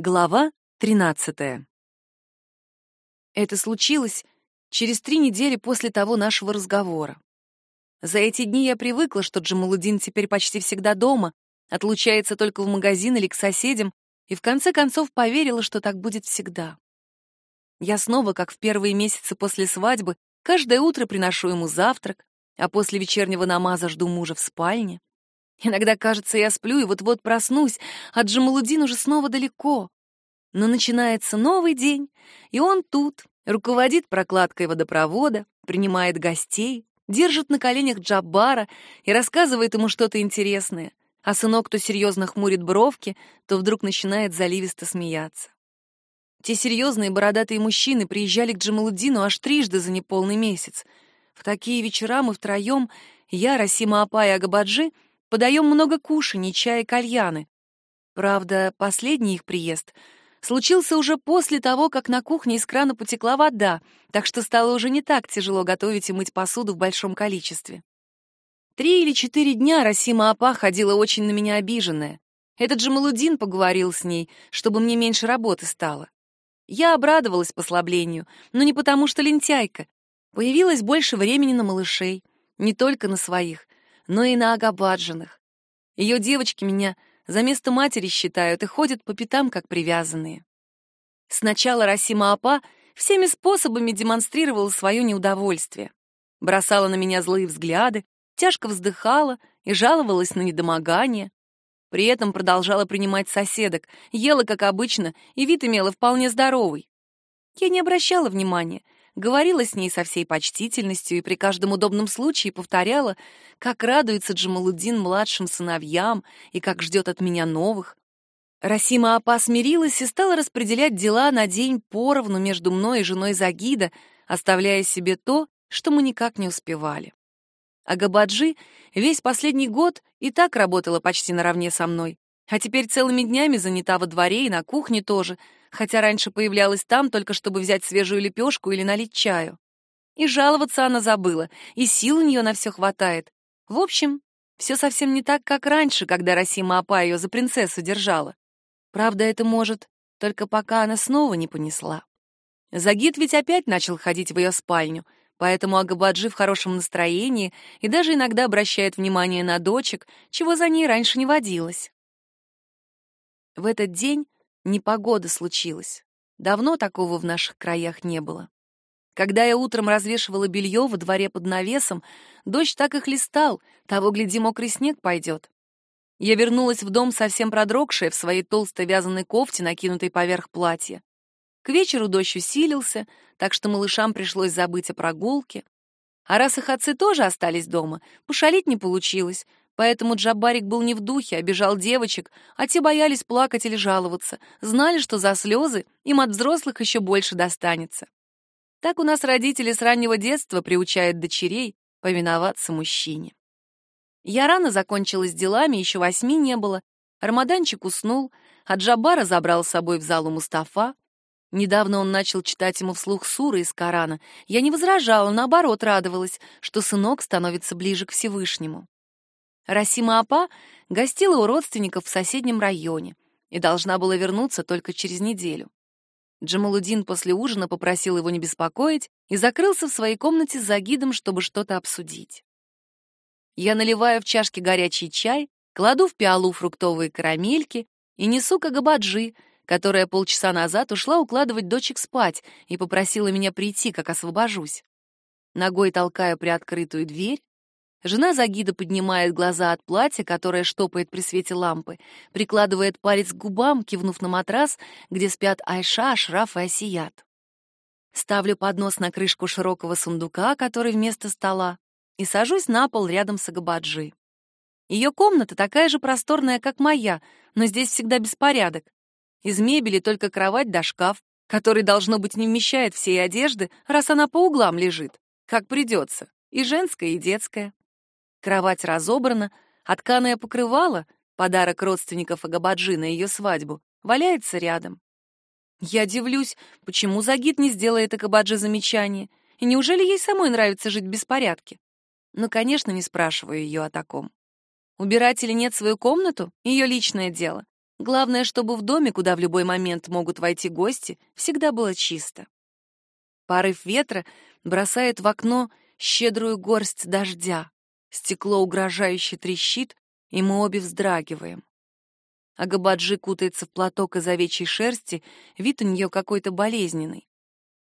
Глава 13. Это случилось через три недели после того нашего разговора. За эти дни я привыкла, что Джамалудин теперь почти всегда дома, отлучается только в магазин или к соседям, и в конце концов поверила, что так будет всегда. Я снова, как в первые месяцы после свадьбы, каждое утро приношу ему завтрак, а после вечернего намаза жду мужа в спальне. Иногда кажется, я сплю и вот-вот проснусь, а Джамалудин уже снова далеко. Но начинается новый день, и он тут, руководит прокладкой водопровода, принимает гостей, держит на коленях Джаббара и рассказывает ему что-то интересное, а сынок то серьезно хмурит бровки, то вдруг начинает заливисто смеяться. Те серьезные бородатые мужчины приезжали к Джамалуддину аж трижды за неполный месяц. В такие вечера мы втроем, я, Расима Апа и Агабаджи, подаем много кушаний, чая и кальяны. Правда, последний их приезд случился уже после того, как на кухне из крана потекла вода, так что стало уже не так тяжело готовить и мыть посуду в большом количестве. Три или четыре дня Расима Апа ходила очень на меня обиженная. Этот же Малудин поговорил с ней, чтобы мне меньше работы стало. Я обрадовалась послаблению, но не потому, что лентяйка. Появилось больше времени на малышей, не только на своих, но и на агабаджинах. Ее девочки меня за место матери считают и ходят по пятам, как привязанные. Сначала Расима Апа всеми способами демонстрировала свое неудовольствие. Бросала на меня злые взгляды, тяжко вздыхала и жаловалась на недомогание. При этом продолжала принимать соседок, ела, как обычно, и вид имела вполне здоровый. Я не обращала внимания — говорила с ней со всей почтительностью и при каждом удобном случае повторяла, как радуется Джамалуддин младшим сыновьям и как ждет от меня новых. Расима Апа смирилась и стала распределять дела на день поровну между мной и женой Загида, оставляя себе то, что мы никак не успевали. А Габаджи весь последний год и так работала почти наравне со мной, а теперь целыми днями занята во дворе и на кухне тоже — хотя раньше появлялась там только чтобы взять свежую лепешку или налить чаю. И жаловаться она забыла, и сил у нее на все хватает. В общем, все совсем не так, как раньше, когда Расима Апа ее за принцессу держала. Правда, это может, только пока она снова не понесла. Загид ведь опять начал ходить в ее спальню, поэтому Агабаджи в хорошем настроении и даже иногда обращает внимание на дочек, чего за ней раньше не водилось. В этот день Непогода случилась. Давно такого в наших краях не было. Когда я утром развешивала белье во дворе под навесом, дождь так и хлестал, того, гляди, мокрый снег пойдет. Я вернулась в дом совсем продрогшая в своей толстой вязаной кофте, накинутой поверх платья. К вечеру дождь усилился, так что малышам пришлось забыть о прогулке. А раз их отцы тоже остались дома, пошалить не получилось, Поэтому Джабарик был не в духе, обижал девочек, а те боялись плакать или жаловаться, знали, что за слезы им от взрослых еще больше достанется. Так у нас родители с раннего детства приучают дочерей повиноваться мужчине. Я рано закончила с делами, еще восьми не было. Рамаданчик уснул, а Джабара забрал с собой в залу Мустафа. Недавно он начал читать ему вслух суры из Корана. Я не возражала, наоборот, радовалась, что сынок становится ближе к Всевышнему. Расима Апа гостила у родственников в соседнем районе и должна была вернуться только через неделю. Джамалудин после ужина попросил его не беспокоить и закрылся в своей комнате за гидом, чтобы что-то обсудить. Я наливаю в чашки горячий чай, кладу в пиалу фруктовые карамельки и несу к Агабаджи, которая полчаса назад ушла укладывать дочек спать и попросила меня прийти, как освобожусь. Ногой толкаю приоткрытую дверь, Жена Загида поднимает глаза от платья, которое штопает при свете лампы, прикладывает палец к губам, кивнув на матрас, где спят Айша, Ашраф и Асият. Ставлю поднос на крышку широкого сундука, который вместо стола, и сажусь на пол рядом с Агабаджи. Ее комната такая же просторная, как моя, но здесь всегда беспорядок. Из мебели только кровать да шкаф, который, должно быть, не вмещает всей одежды, раз она по углам лежит, как придется, и женская, и детская. Кровать разобрана, а тканое покрывало, подарок родственников Агабаджи на ее свадьбу, валяется рядом. Я дивлюсь, почему Загид не сделает Агабаджи замечание, и неужели ей самой нравится жить в беспорядке? Но, конечно, не спрашиваю ее о таком. Убирать или нет свою комнату — ее личное дело. Главное, чтобы в доме, куда в любой момент могут войти гости, всегда было чисто. Порыв ветра бросает в окно щедрую горсть дождя. Стекло угрожающе трещит, и мы обе вздрагиваем. Агабаджи кутается в платок из овечьей шерсти, вид у нее какой-то болезненный.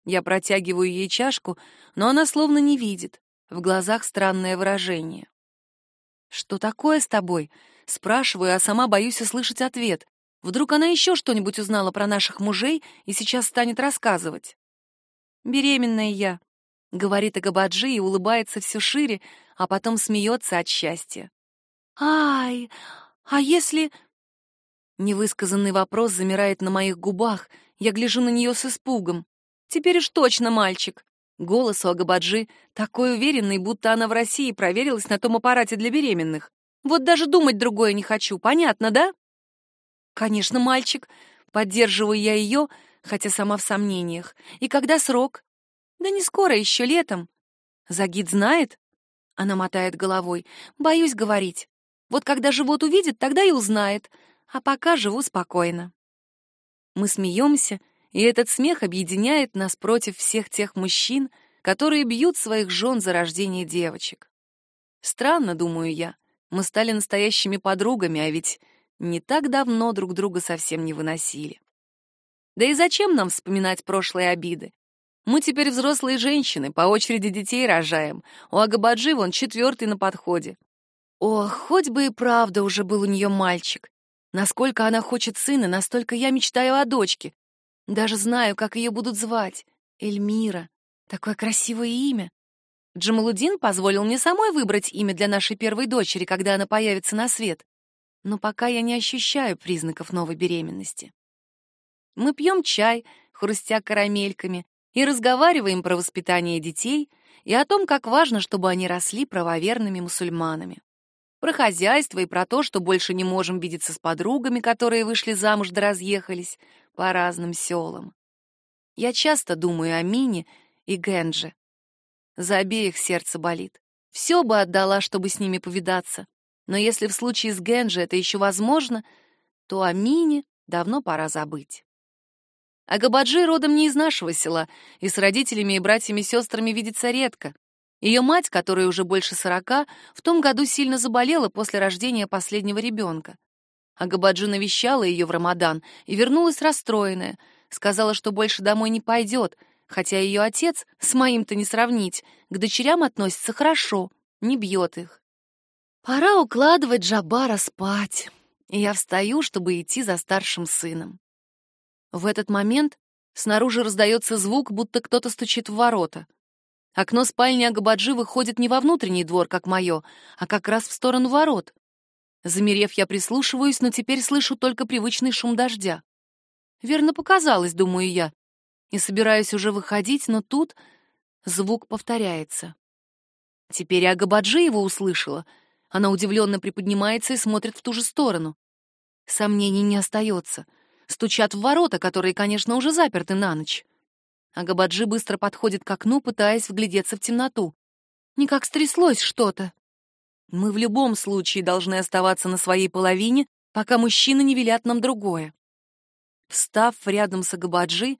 Я протягиваю ей чашку, но она словно не видит. В глазах странное выражение. «Что такое с тобой?» — спрашиваю, а сама боюсь услышать ответ. Вдруг она еще что-нибудь узнала про наших мужей и сейчас станет рассказывать. «Беременная я», — говорит Агабаджи и улыбается все шире, а потом смеется от счастья. «Ай, а если...» Невысказанный вопрос замирает на моих губах. Я гляжу на нее с испугом. «Теперь уж точно мальчик!» Голос у Агабаджи такой уверенный, будто она в России проверилась на том аппарате для беременных. Вот даже думать другое не хочу, понятно, да? Конечно, мальчик. Поддерживаю я ее, хотя сама в сомнениях. И когда срок? Да не скоро, еще летом. Загид знает? Она мотает головой. Боюсь говорить. Вот когда живот увидит, тогда и узнает а пока живу спокойно. Мы смеемся, и этот смех объединяет нас против всех тех мужчин, которые бьют своих жен за рождение девочек. Странно, думаю я, мы стали настоящими подругами, а ведь не так давно друг друга совсем не выносили. Да и зачем нам вспоминать прошлые обиды? Мы теперь взрослые женщины, по очереди детей рожаем. У Агабаджи вон четвертый на подходе. Ох, хоть бы и правда уже был у нее мальчик. Насколько она хочет сына, настолько я мечтаю о дочке. Даже знаю, как ее будут звать. Эльмира. Такое красивое имя. Джамалудин позволил мне самой выбрать имя для нашей первой дочери, когда она появится на свет. Но пока я не ощущаю признаков новой беременности. Мы пьем чай, хрустя карамельками, и разговариваем про воспитание детей и о том, как важно, чтобы они росли правоверными мусульманами про хозяйство и про то, что больше не можем видеться с подругами, которые вышли замуж да разъехались по разным селам. Я часто думаю о Мине и Генже. За обеих сердце болит. Все бы отдала, чтобы с ними повидаться. Но если в случае с Генже это еще возможно, то о Мине давно пора забыть. А Габаджи родом не из нашего села, и с родителями и братьями-сестрами видится редко. Ее мать, которой уже больше сорока, в том году сильно заболела после рождения последнего ребенка. Агабаджи навещала ее в Рамадан и вернулась расстроенная, сказала, что больше домой не пойдет, хотя ее отец, с моим-то не сравнить, к дочерям относится хорошо, не бьет их. Пора укладывать Джабара спать, и я встаю, чтобы идти за старшим сыном. В этот момент снаружи раздается звук, будто кто-то стучит в ворота — Окно спальни Агабаджи выходит не во внутренний двор, как мое, а как раз в сторону ворот. Замерев, я прислушиваюсь, но теперь слышу только привычный шум дождя. Верно показалось, думаю я, и собираюсь уже выходить, но тут звук повторяется. Теперь Агабаджи его услышала. Она удивленно приподнимается и смотрит в ту же сторону. Сомнений не остается. Стучат в ворота, которые, конечно, уже заперты на ночь. Агабаджи быстро подходит к окну, пытаясь вглядеться в темноту. Никак стряслось что-то. Мы в любом случае должны оставаться на своей половине, пока мужчины не велят нам другое. Встав рядом с Агабаджи,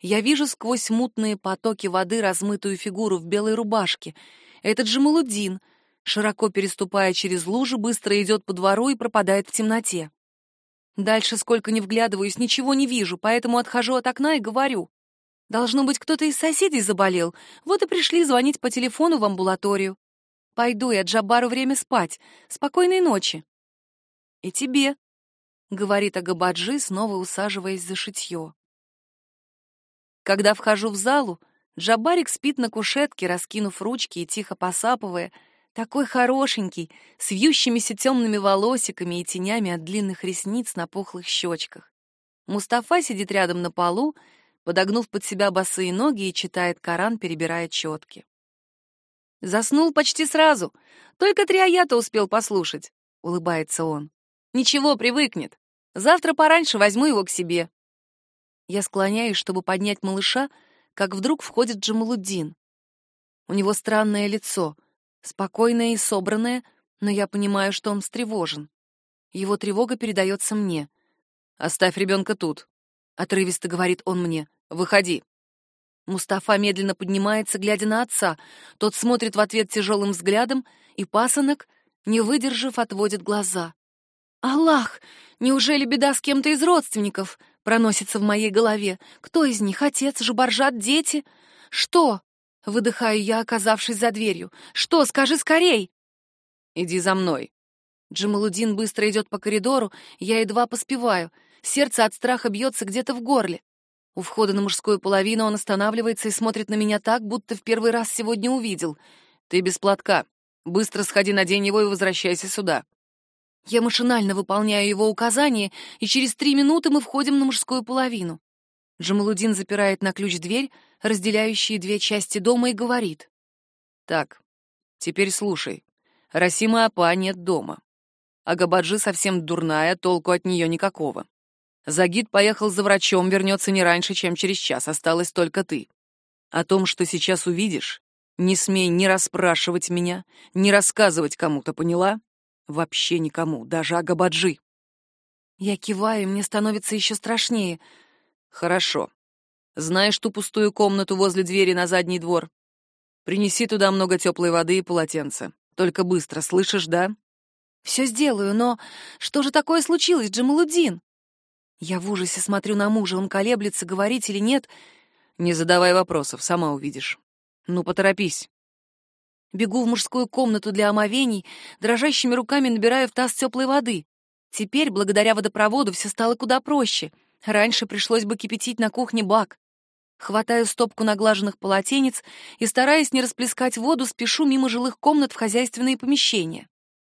я вижу сквозь мутные потоки воды размытую фигуру в белой рубашке. Этот же Малудин, широко переступая через лужу, быстро идет по двору и пропадает в темноте. Дальше, сколько ни вглядываюсь, ничего не вижу, поэтому отхожу от окна и говорю. Должно быть, кто-то из соседей заболел. Вот и пришли звонить по телефону в амбулаторию. Пойду я Джабару время спать. Спокойной ночи. И тебе, говорит Агабаджи, снова усаживаясь за шитье. Когда вхожу в залу, Джабарик спит на кушетке, раскинув ручки и тихо посапывая, такой хорошенький, с вьющимися темными волосиками и тенями от длинных ресниц на пухлых щечках. Мустафа сидит рядом на полу подогнув под себя босые ноги и читает Коран, перебирая четки. Заснул почти сразу. Только три аята успел послушать, улыбается он. Ничего, привыкнет. Завтра пораньше возьму его к себе. Я склоняюсь, чтобы поднять малыша, как вдруг входит Джамалуддин. У него странное лицо, спокойное и собранное, но я понимаю, что он встревожен. Его тревога передается мне. «Оставь ребенка тут», — отрывисто говорит он мне. «Выходи». Мустафа медленно поднимается, глядя на отца. Тот смотрит в ответ тяжелым взглядом, и пасынок, не выдержав, отводит глаза. «Аллах! Неужели беда с кем-то из родственников?» — проносится в моей голове. «Кто из них? Отец, Жубаржат, дети? Что?» — выдыхаю я, оказавшись за дверью. «Что? Скажи скорей!» «Иди за мной». Джамалудин быстро идет по коридору, я едва поспеваю. Сердце от страха бьется где-то в горле. У входа на мужскую половину он останавливается и смотрит на меня так, будто в первый раз сегодня увидел. «Ты без платка. Быстро сходи, надень его и возвращайся сюда». Я машинально выполняю его указания, и через три минуты мы входим на мужскую половину. Джамалудин запирает на ключ дверь, разделяющие две части дома, и говорит. «Так, теперь слушай. Расима Апа нет дома. Агабаджи совсем дурная, толку от нее никакого. Загид поехал за врачом, вернется не раньше, чем через час, осталась только ты. О том, что сейчас увидишь, не смей ни расспрашивать меня, ни рассказывать кому-то, поняла? Вообще никому, даже Агабаджи. Я киваю, мне становится еще страшнее. Хорошо. Знаешь ту пустую комнату возле двери на задний двор? Принеси туда много теплой воды и полотенца. Только быстро, слышишь, да? Все сделаю, но что же такое случилось, Джамалудин? Я в ужасе смотрю на мужа, он колеблется, говорить или нет. Не задавай вопросов, сама увидишь. Ну, поторопись. Бегу в мужскую комнату для омовений, дрожащими руками набираю в таз теплой воды. Теперь, благодаря водопроводу, все стало куда проще. Раньше пришлось бы кипятить на кухне бак. Хватаю стопку наглаженных полотенец и, стараясь не расплескать воду, спешу мимо жилых комнат в хозяйственные помещения.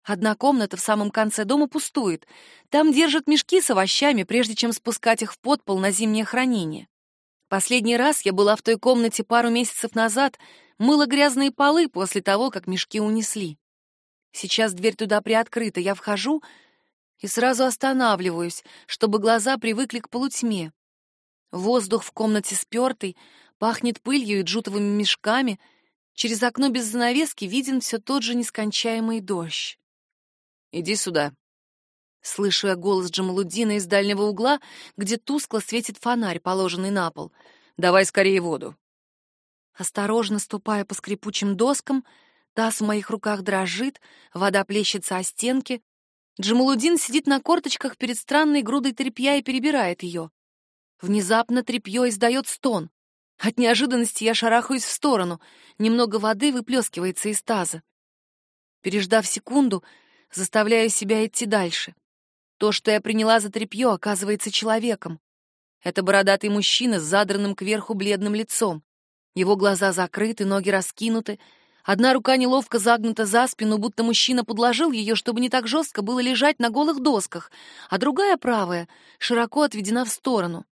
Одна комната в самом конце дома пустует. Там держат мешки с овощами, прежде чем спускать их в подпол на зимнее хранение. Последний раз я была в той комнате пару месяцев назад, мыла грязные полы после того, как мешки унесли. Сейчас дверь туда приоткрыта, я вхожу и сразу останавливаюсь, чтобы глаза привыкли к полутьме. Воздух в комнате спёртый, пахнет пылью и джутовыми мешками. Через окно без занавески виден все тот же нескончаемый дождь. Иди сюда. Слышу я голос Джамалуддина из дальнего угла, где тускло светит фонарь, положенный на пол. Давай скорее воду. Осторожно ступая по скрипучим доскам, таз в моих руках дрожит, вода плещется о стенки. Джамалудин сидит на корточках перед странной грудой тряпья и перебирает ее. Внезапно тряпье издает стон. От неожиданности я шарахаюсь в сторону. Немного воды выплескивается из таза. Переждав секунду, заставляю себя идти дальше. То, что я приняла за тряпье, оказывается человеком. Это бородатый мужчина с задранным кверху бледным лицом. Его глаза закрыты, ноги раскинуты. Одна рука неловко загнута за спину, будто мужчина подложил ее, чтобы не так жестко было лежать на голых досках, а другая, правая, широко отведена в сторону.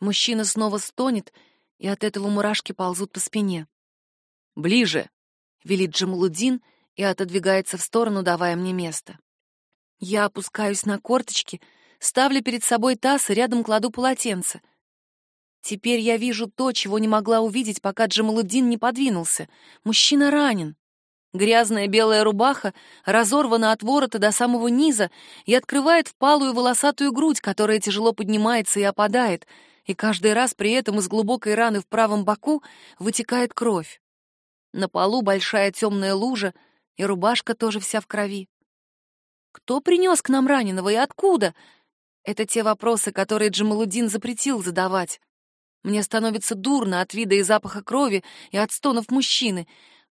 Мужчина снова стонет, и от этого мурашки ползут по спине. «Ближе!» — велит Джамалудин и отодвигается в сторону, давая мне место. Я опускаюсь на корточки, ставлю перед собой таз и рядом кладу полотенце. Теперь я вижу то, чего не могла увидеть, пока Джамалудин не подвинулся. Мужчина ранен. Грязная белая рубаха разорвана от ворота до самого низа и открывает впалую волосатую грудь, которая тяжело поднимается и опадает, и каждый раз при этом из глубокой раны в правом боку вытекает кровь. На полу большая темная лужа — и рубашка тоже вся в крови. Кто принес к нам раненого и откуда? Это те вопросы, которые Джамалудин запретил задавать. Мне становится дурно от вида и запаха крови и от стонов мужчины,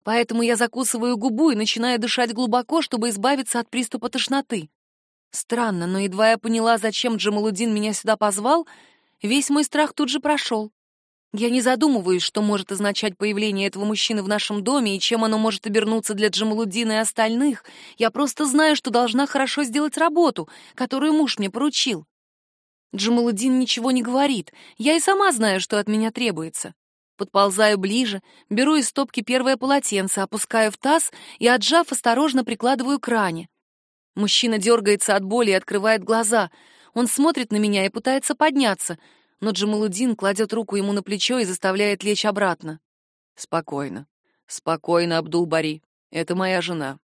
поэтому я закусываю губу и начинаю дышать глубоко, чтобы избавиться от приступа тошноты. Странно, но едва я поняла, зачем Джамалудин меня сюда позвал, весь мой страх тут же прошел. Я не задумываюсь, что может означать появление этого мужчины в нашем доме и чем оно может обернуться для Джамалудина и остальных. Я просто знаю, что должна хорошо сделать работу, которую муж мне поручил. Джамалудин ничего не говорит. Я и сама знаю, что от меня требуется. Подползаю ближе, беру из стопки первое полотенце, опускаю в таз и, отжав, осторожно прикладываю к ране. Мужчина дергается от боли и открывает глаза. Он смотрит на меня и пытается подняться — но Джамалудин кладет руку ему на плечо и заставляет лечь обратно. «Спокойно, спокойно, Абдул-Бари. Это моя жена».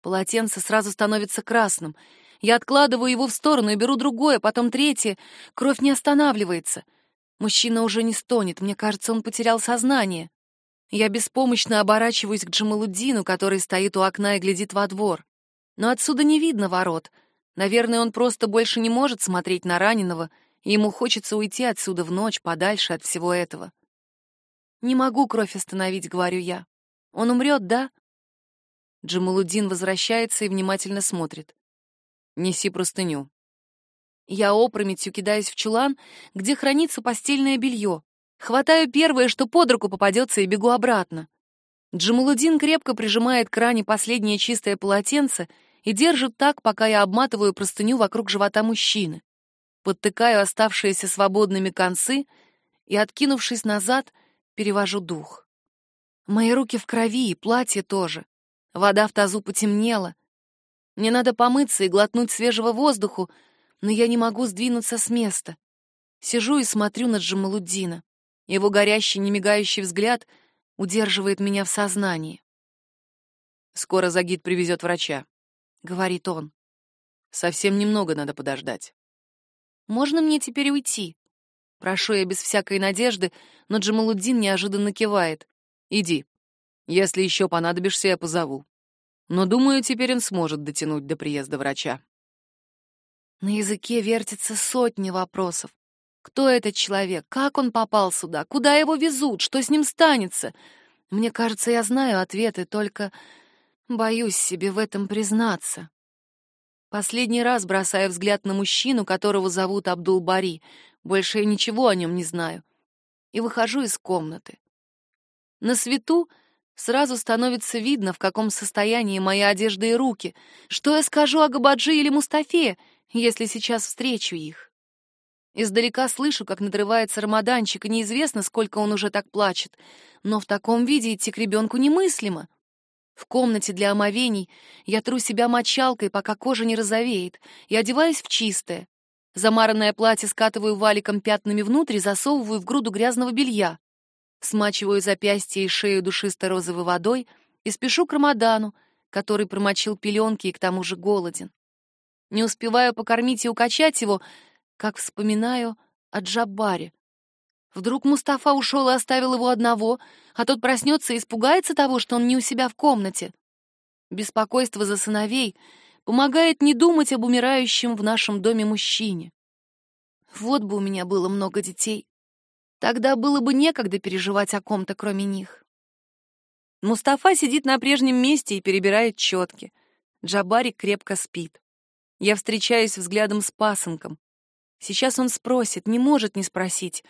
Полотенце сразу становится красным. Я откладываю его в сторону и беру другое, потом третье. Кровь не останавливается. Мужчина уже не стонет, мне кажется, он потерял сознание. Я беспомощно оборачиваюсь к Джамалуддину, который стоит у окна и глядит во двор. Но отсюда не видно ворот. Наверное, он просто больше не может смотреть на раненого, и ему хочется уйти отсюда в ночь, подальше от всего этого. «Не могу кровь остановить», — говорю я. «Он умрет, да?» Джамалуддин возвращается и внимательно смотрит. «Неси простыню». Я опрометью кидаюсь в чулан, где хранится постельное белье. Хватаю первое, что под руку попадется, и бегу обратно. Джамалудин крепко прижимает к ране последнее чистое полотенце и держит так, пока я обматываю простыню вокруг живота мужчины. Подтыкаю оставшиеся свободными концы и, откинувшись назад, перевожу дух. Мои руки в крови, и платье тоже. Вода в тазу потемнела. Мне надо помыться и глотнуть свежего воздуху, но я не могу сдвинуться с места. Сижу и смотрю на Джамалуддина. Его горящий, немигающий взгляд удерживает меня в сознании. «Скоро Загид привезет врача», — говорит он. «Совсем немного надо подождать». «Можно мне теперь уйти?» Прошу я без всякой надежды, но Джамалуддин неожиданно кивает. «Иди. Если еще понадобишься, я позову. Но, думаю, теперь он сможет дотянуть до приезда врача». На языке вертится сотни вопросов. Кто этот человек? Как он попал сюда? Куда его везут? Что с ним станется? Мне кажется, я знаю ответы, только боюсь себе в этом признаться. Последний раз бросаю взгляд на мужчину, которого зовут Абдул-Бари. Больше я ничего о нем не знаю. И выхожу из комнаты. На свету сразу становится видно, в каком состоянии мои одежда и руки. Что я скажу о Габаджи или Мустафе, если сейчас встречу их? Издалека слышу, как надрывается Рамаданчик, и неизвестно, сколько он уже так плачет. Но в таком виде идти к ребенку немыслимо. В комнате для омовений я тру себя мочалкой, пока кожа не розовеет, и одеваюсь в чистое. Замаранное платье скатываю валиком пятнами внутрь и засовываю в груду грязного белья. Смачиваю запястье и шею душисто-розовой водой и спешу к Рамадану, который промочил пеленки и к тому же голоден. Не успеваю покормить и укачать его, как вспоминаю о Джаббаре. Вдруг Мустафа ушел и оставил его одного, а тот проснется и испугается того, что он не у себя в комнате. Беспокойство за сыновей помогает не думать об умирающем в нашем доме мужчине. Вот бы у меня было много детей. Тогда было бы некогда переживать о ком-то, кроме них. Мустафа сидит на прежнем месте и перебирает четки. Джабарик крепко спит. Я встречаюсь взглядом с пасынком. Сейчас он спросит, не может не спросить.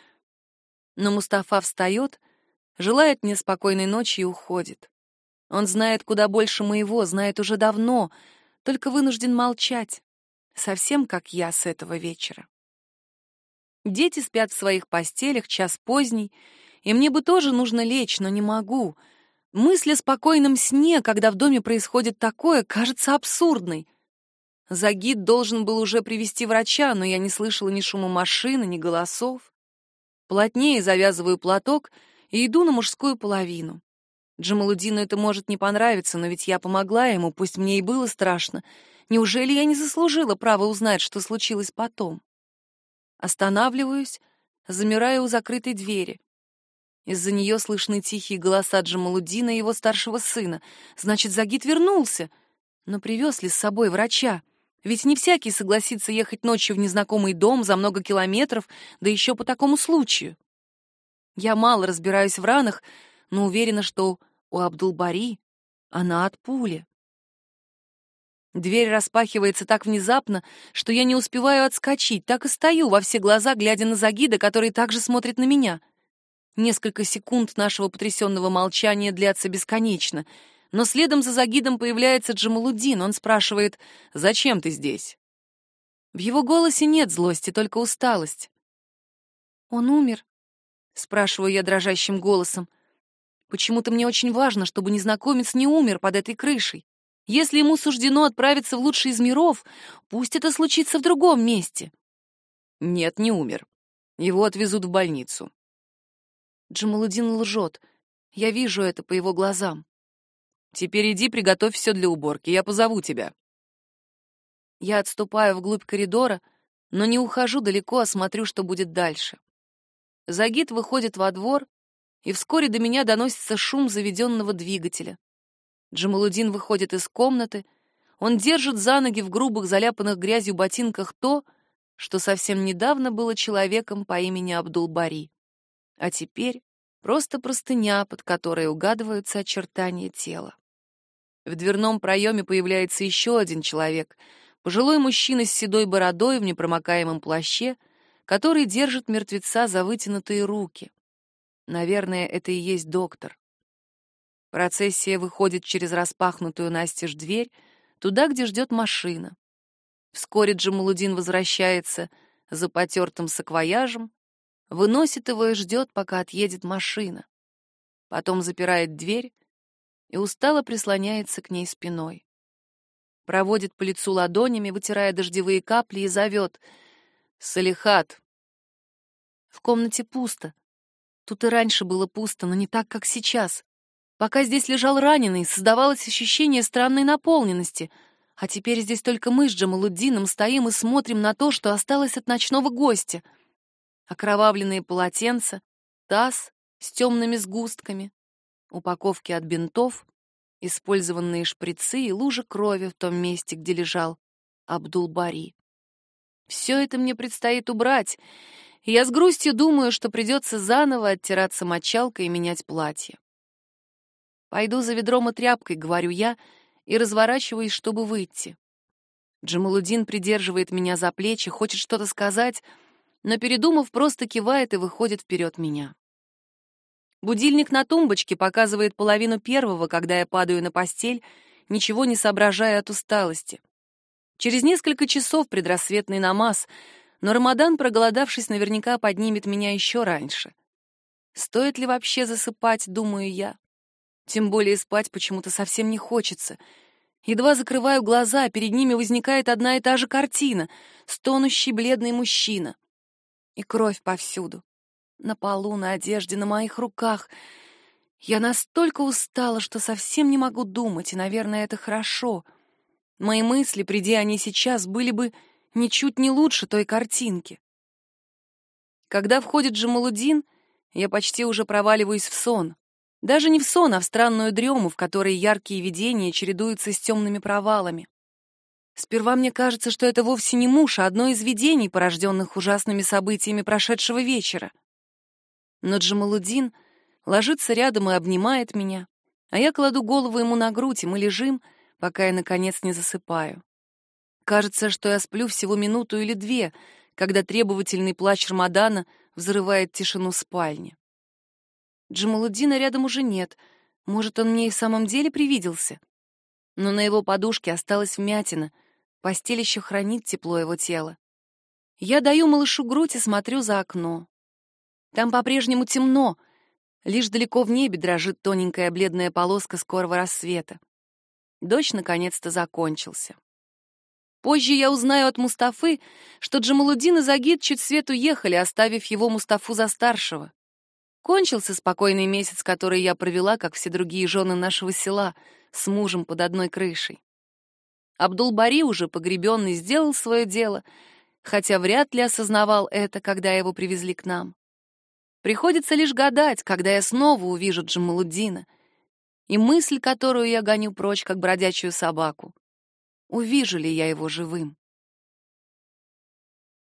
Но Мустафа встает, желает мне спокойной ночи и уходит. Он знает куда больше моего, знает уже давно, только вынужден молчать, совсем как я с этого вечера. Дети спят в своих постелях, час поздний, и мне бы тоже нужно лечь, но не могу. Мысль о спокойном сне, когда в доме происходит такое, кажется абсурдной. Загид должен был уже привести врача, но я не слышала ни шума машины, ни голосов. Плотнее завязываю платок и иду на мужскую половину. Джамалудину это может не понравиться, но ведь я помогла ему, пусть мне и было страшно. Неужели я не заслужила права узнать, что случилось потом? Останавливаюсь, замираю у закрытой двери. Из-за нее слышны тихие голоса Джамалудина и его старшего сына. Значит, Загид вернулся. Но привез ли с собой врача? Ведь не всякий согласится ехать ночью в незнакомый дом за много километров, да еще по такому случаю. Я мало разбираюсь в ранах, но уверена, что у Абдулбари она от пули. Дверь распахивается так внезапно, что я не успеваю отскочить, так и стою во все глаза, глядя на Загида, который также смотрит на меня. Несколько секунд нашего потрясенного молчания длятся бесконечно — но следом за Загидом появляется Джамалудин. Он спрашивает, «Зачем ты здесь?» В его голосе нет злости, только усталость. «Он умер?» — спрашиваю я дрожащим голосом. «Почему-то мне очень важно, чтобы незнакомец не умер под этой крышей. Если ему суждено отправиться в лучший из миров, пусть это случится в другом месте». «Нет, не умер. Его отвезут в больницу». Джамалудин лжет. Я вижу это по его глазам. Теперь иди приготовь все для уборки, я позову тебя. Я отступаю вглубь коридора, но не ухожу далеко, а смотрю, что будет дальше. Загид выходит во двор, и вскоре до меня доносится шум заведенного двигателя. Джамалудин выходит из комнаты, он держит за ноги в грубых, заляпанных грязью ботинках то, что совсем недавно было человеком по имени Абдул-Бари, а теперь просто простыня, под которой угадываются очертания тела. В дверном проеме появляется еще один человек, пожилой мужчина с седой бородой в непромокаемом плаще, который держит мертвеца за вытянутые руки. Наверное, это и есть доктор. Процессия выходит через распахнутую настежь дверь, туда, где ждет машина. Вскоре Джамалудин возвращается за потертым саквояжем, выносит его и ждет, пока отъедет машина. Потом запирает дверь и устало прислоняется к ней спиной. Проводит по лицу ладонями, вытирая дождевые капли, и зовет «Салихат!». В комнате пусто. Тут и раньше было пусто, но не так, как сейчас. Пока здесь лежал раненый, создавалось ощущение странной наполненности, а теперь здесь только мы с Джамалуддином стоим и смотрим на то, что осталось от ночного гостя. Окровавленные полотенца, таз с темными сгустками, упаковки от бинтов, использованные шприцы и лужи крови в том месте, где лежал Абдул-Бари. Все это мне предстоит убрать, и я с грустью думаю, что придется заново оттираться мочалкой и менять платье. Пойду за ведром и тряпкой, говорю я, и разворачиваюсь, чтобы выйти. Джамалудин придерживает меня за плечи, хочет что-то сказать, но, передумав, просто кивает и выходит вперед меня. Будильник на тумбочке показывает половину первого, когда я падаю на постель, ничего не соображая от усталости. Через несколько часов предрассветный намаз, но Рамадан, проголодавшись, наверняка поднимет меня еще раньше. Стоит ли вообще засыпать, думаю я. Тем более спать почему-то совсем не хочется. Едва закрываю глаза, перед ними возникает одна и та же картина — стонущий бледный мужчина. И кровь повсюду. На полу, на одежде, на моих руках. Я настолько устала, что совсем не могу думать, и, наверное, это хорошо. Мои мысли, приди они сейчас, были бы ничуть не лучше той картинки. Когда входит Джамалудин, я почти уже проваливаюсь в сон. Даже не в сон, а в странную дрему, в которой яркие видения чередуются с темными провалами. Сперва мне кажется, что это вовсе не муж, а одно из видений, порожденных ужасными событиями прошедшего вечера. Но Джамалудин ложится рядом и обнимает меня, а я кладу голову ему на грудь, и мы лежим, пока я, наконец, не засыпаю. Кажется, что я сплю всего минуту или две, когда требовательный плач Рамадана взрывает тишину спальни. Джамалуддина рядом уже нет. Может, он мне и в самом деле привиделся? Но на его подушке осталась вмятина. Постель еще хранит тепло его тела. Я даю малышу грудь и смотрю за окно. Там по-прежнему темно. Лишь далеко в небе дрожит тоненькая бледная полоска скорого рассвета. Дождь наконец-то закончился. Позже я узнаю от Мустафы, что Джамалуддин и Загид чуть свет уехали, оставив его Мустафу за старшего. Кончился спокойный месяц, который я провела, как все другие жены нашего села, с мужем под одной крышей. Абдул-Бари, уже погребенный, сделал свое дело, хотя вряд ли осознавал это, когда его привезли к нам. Приходится лишь гадать, когда я снова увижу Джамалуддина, и мысль, которую я гоню прочь, как бродячую собаку. Увижу ли я его живым?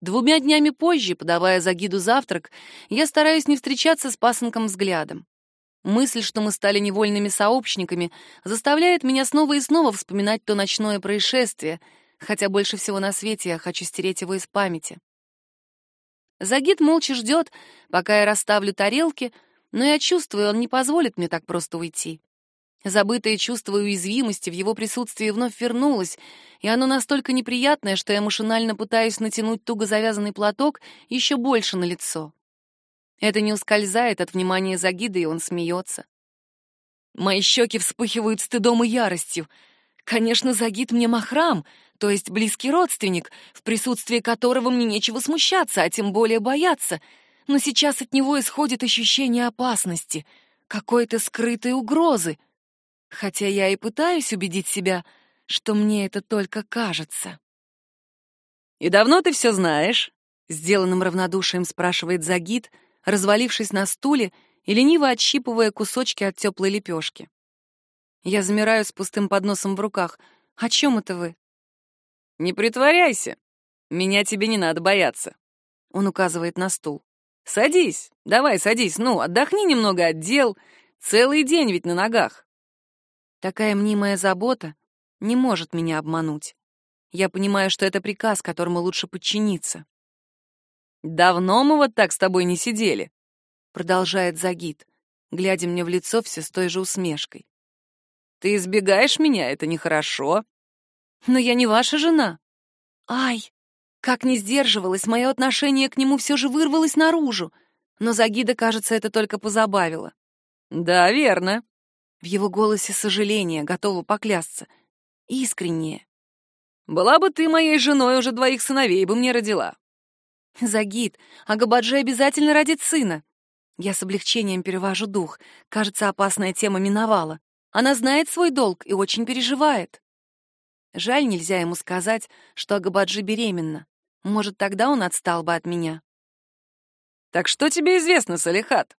Двумя днями позже, подавая Загиду завтрак, я стараюсь не встречаться с пасынком взглядом. Мысль, что мы стали невольными сообщниками, заставляет меня снова и снова вспоминать то ночное происшествие, хотя больше всего на свете я хочу стереть его из памяти. Загид молча ждет, пока я расставлю тарелки, но я чувствую, он не позволит мне так просто уйти. Забытое чувство уязвимости в его присутствии вновь вернулось, и оно настолько неприятное, что я машинально пытаюсь натянуть туго завязанный платок еще больше на лицо. Это не ускользает от внимания Загида, и он смеется. Мои щеки вспыхивают стыдом и яростью. Конечно, Загид мне махрам, то есть близкий родственник, в присутствии которого мне нечего смущаться, а тем более бояться. Но сейчас от него исходит ощущение опасности, какой-то скрытой угрозы — хотя я и пытаюсь убедить себя, что мне это только кажется. «И давно ты все знаешь?» — сделанным равнодушием спрашивает Загид, развалившись на стуле и лениво отщипывая кусочки от теплой лепешки. Я замираю с пустым подносом в руках. «О чем это вы?» «Не притворяйся. Меня тебе не надо бояться». Он указывает на стул. «Садись, давай садись, ну, отдохни немного от дел. Целый день ведь на ногах». Такая мнимая забота не может меня обмануть. Я понимаю, что это приказ, которому лучше подчиниться. «Давно мы вот так с тобой не сидели», — продолжает Загид, глядя мне в лицо все с той же усмешкой. «Ты избегаешь меня, это нехорошо». «Но я не ваша жена». «Ай!» Как не сдерживалась, мое отношение к нему все же вырвалось наружу, но Загида, кажется, это только позабавило. «Да, верно». В его голосе сожаление, готова поклясться. Искреннее. «Была бы ты моей женой, уже двоих сыновей бы мне родила. Загид, а Габаджи обязательно родит сына. Я с облегчением перевожу дух. Кажется, опасная тема миновала. Она знает свой долг и очень переживает. Жаль, нельзя ему сказать, что Агабаджи беременна. Может, тогда он отстал бы от меня. «Так что тебе известно, Салихат?»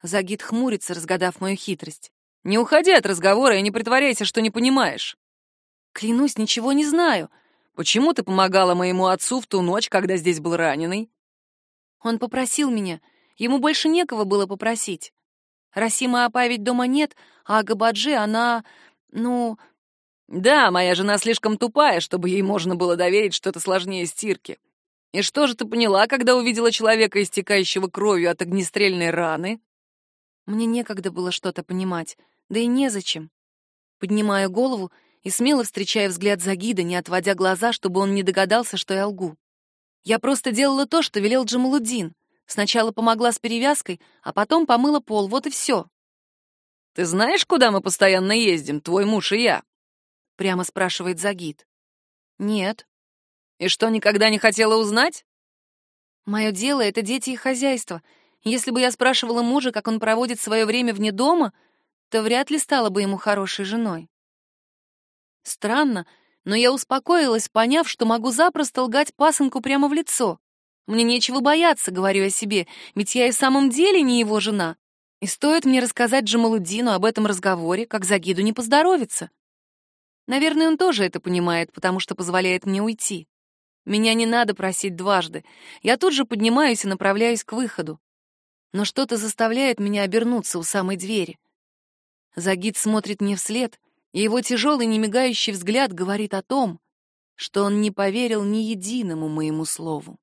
Загид хмурится, разгадав мою хитрость. «Не уходи от разговора и не притворяйся, что не понимаешь». «Клянусь, ничего не знаю. Почему ты помогала моему отцу в ту ночь, когда здесь был раненый?» Он попросил меня. Ему больше некого было попросить. Расима Апа ведь дома нет, а Габаджи, она... ну... Да, моя жена слишком тупая, чтобы ей можно было доверить что-то сложнее стирки. И что же ты поняла, когда увидела человека, истекающего кровью от огнестрельной раны? Мне некогда было что-то понимать, да и незачем. Поднимаю голову и смело встречая взгляд Загида, не отводя глаза, чтобы он не догадался, что я лгу. Я просто делала то, что велел Джамалуддин. Сначала помогла с перевязкой, а потом помыла пол, вот и все. «Ты знаешь, куда мы постоянно ездим, твой муж и я?» — прямо спрашивает Загид. «Нет». «И что, никогда не хотела узнать?» «Мое дело — это дети и хозяйство. Если бы я спрашивала мужа, как он проводит свое время вне дома, то вряд ли стала бы ему хорошей женой. Странно, но я успокоилась, поняв, что могу запросто лгать пасынку прямо в лицо. Мне нечего бояться, говорю я себе, ведь я и в самом деле не его жена. И стоит мне рассказать Джамалуддину об этом разговоре, как Загиду не поздоровится. Наверное, он тоже это понимает, потому что позволяет мне уйти. Меня не надо просить дважды. Я тут же поднимаюсь и направляюсь к выходу. Но что-то заставляет меня обернуться у самой двери. Загид смотрит мне вслед, и его тяжелый, немигающий взгляд говорит о том, что он не поверил ни единому моему слову.